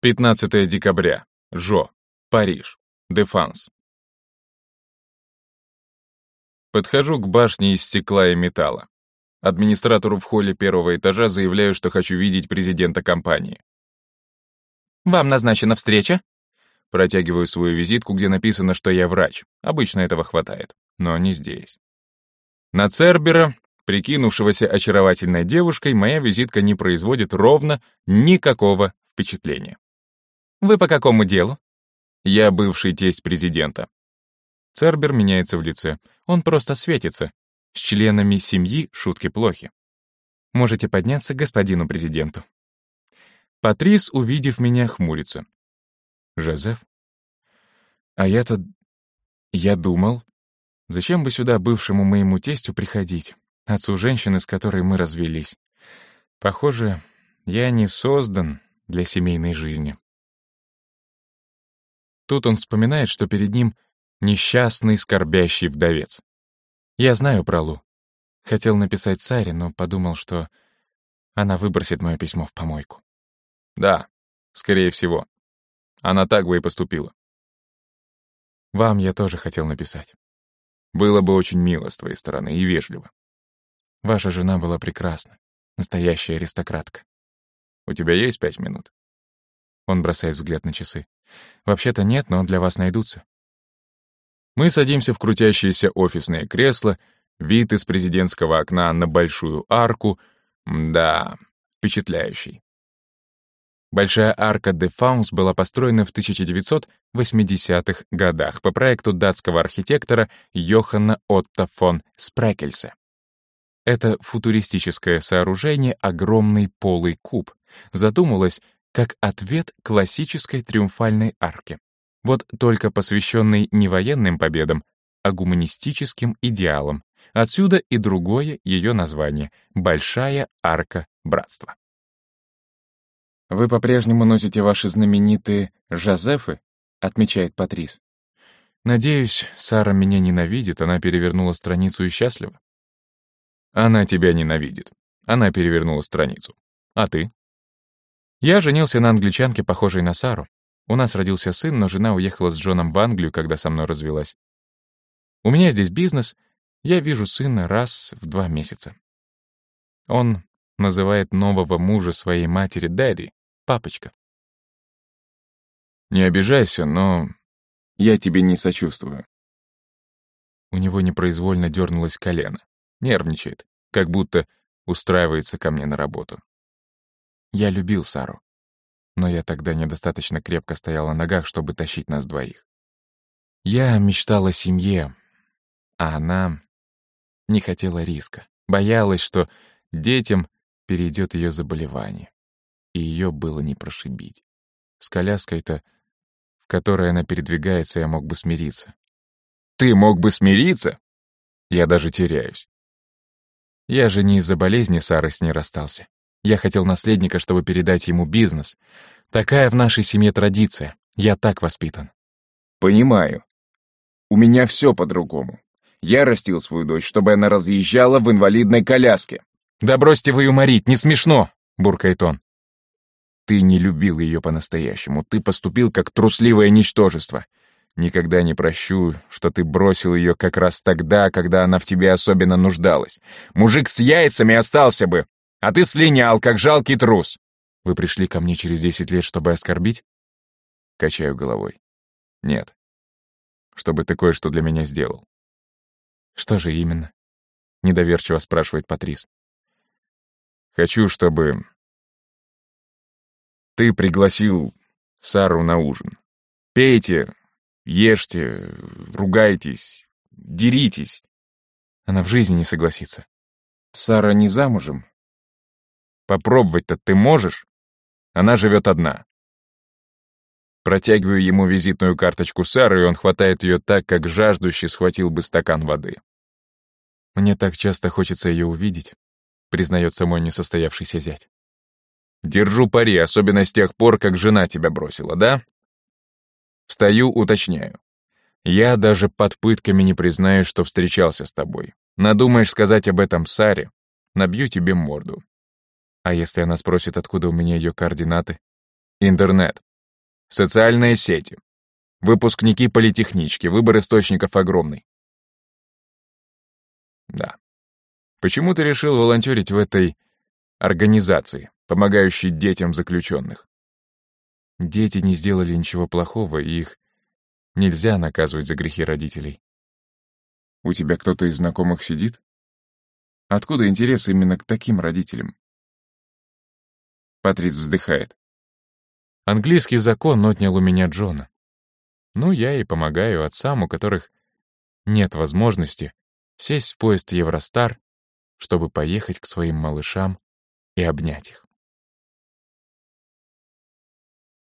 15 декабря. Жо. Париж. Дефанс. Подхожу к башне из стекла и металла. Администратору в холле первого этажа заявляю, что хочу видеть президента компании. «Вам назначена встреча?» Протягиваю свою визитку, где написано, что я врач. Обычно этого хватает, но не здесь. На Цербера, прикинувшегося очаровательной девушкой, моя визитка не производит ровно никакого впечатления. «Вы по какому делу?» «Я бывший тесть президента». Цербер меняется в лице. Он просто светится. С членами семьи шутки плохи. «Можете подняться к господину президенту». Патрис, увидев меня, хмурится. «Жозеф? А я-то... Я думал, зачем бы сюда бывшему моему тестю приходить, отцу женщины, с которой мы развелись? Похоже, я не создан для семейной жизни». Тут он вспоминает, что перед ним несчастный, скорбящий вдовец. Я знаю про Лу. Хотел написать Саре, но подумал, что она выбросит мое письмо в помойку. Да, скорее всего. Она так бы и поступила. Вам я тоже хотел написать. Было бы очень мило с твоей стороны и вежливо. Ваша жена была прекрасна, настоящая аристократка. У тебя есть пять минут? Он бросает взгляд на часы. «Вообще-то нет, но для вас найдутся». Мы садимся в крутящиеся офисные кресла, вид из президентского окна на большую арку. Да, впечатляющий. Большая арка де Фаунс была построена в 1980-х годах по проекту датского архитектора Йоханна Отто фон Спрекельса. Это футуристическое сооружение — огромный полый куб. Задумалось как ответ классической триумфальной арке. Вот только посвященный не военным победам, а гуманистическим идеалам. Отсюда и другое ее название — Большая арка братства. «Вы по-прежнему носите ваши знаменитые «Жозефы», — отмечает Патрис. «Надеюсь, Сара меня ненавидит, она перевернула страницу и счастлива». «Она тебя ненавидит. Она перевернула страницу. А ты?» Я женился на англичанке, похожей на Сару. У нас родился сын, но жена уехала с Джоном в Англию, когда со мной развелась. У меня здесь бизнес, я вижу сына раз в два месяца. Он называет нового мужа своей матери Дэдди, папочка. Не обижайся, но я тебе не сочувствую. У него непроизвольно дернулось колено. Нервничает, как будто устраивается ко мне на работу. Я любил Сару. Но я тогда недостаточно крепко стоял на ногах, чтобы тащить нас двоих. Я мечтал о семье, а она не хотела риска. Боялась, что детям перейдет ее заболевание. И ее было не прошибить. С коляской-то, в которой она передвигается, я мог бы смириться. «Ты мог бы смириться?» Я даже теряюсь. Я же не из-за болезни Сары с ней расстался. Я хотел наследника, чтобы передать ему бизнес. Такая в нашей семье традиция. Я так воспитан. Понимаю. У меня все по-другому. Я растил свою дочь, чтобы она разъезжала в инвалидной коляске. «Да бросьте вы юморить, не смешно!» — буркает он. Ты не любил ее по-настоящему. Ты поступил как трусливое ничтожество. Никогда не прощу, что ты бросил ее как раз тогда, когда она в тебе особенно нуждалась. Мужик с яйцами остался бы, а ты слинял, как жалкий трус. Вы пришли ко мне через десять лет, чтобы оскорбить? Качаю головой. Нет. Чтобы ты кое-что для меня сделал. Что же именно? Недоверчиво спрашивает Патрис. Хочу, чтобы ты пригласил Сару на ужин. Пейте, ешьте, ругайтесь, деритесь. Она в жизни не согласится. Сара не замужем, Попробовать-то ты можешь? Она живет одна. Протягиваю ему визитную карточку Сары, и он хватает ее так, как жаждущий схватил бы стакан воды. Мне так часто хочется ее увидеть, признается мой несостоявшийся зять. Держу пари, особенно с тех пор, как жена тебя бросила, да? Встаю, уточняю. Я даже под пытками не признаю, что встречался с тобой. Надумаешь сказать об этом Саре, набью тебе морду. А если она спросит, откуда у меня ее координаты? Интернет. Социальные сети. Выпускники политехнички. Выбор источников огромный. Да. Почему ты решил волонтерить в этой организации, помогающей детям заключенных? Дети не сделали ничего плохого, и их нельзя наказывать за грехи родителей. У тебя кто-то из знакомых сидит? Откуда интерес именно к таким родителям? Патриц вздыхает. Английский закон отнял у меня Джона. Ну, я и помогаю отцам, у которых нет возможности сесть в поезд Евростар, чтобы поехать к своим малышам и обнять их.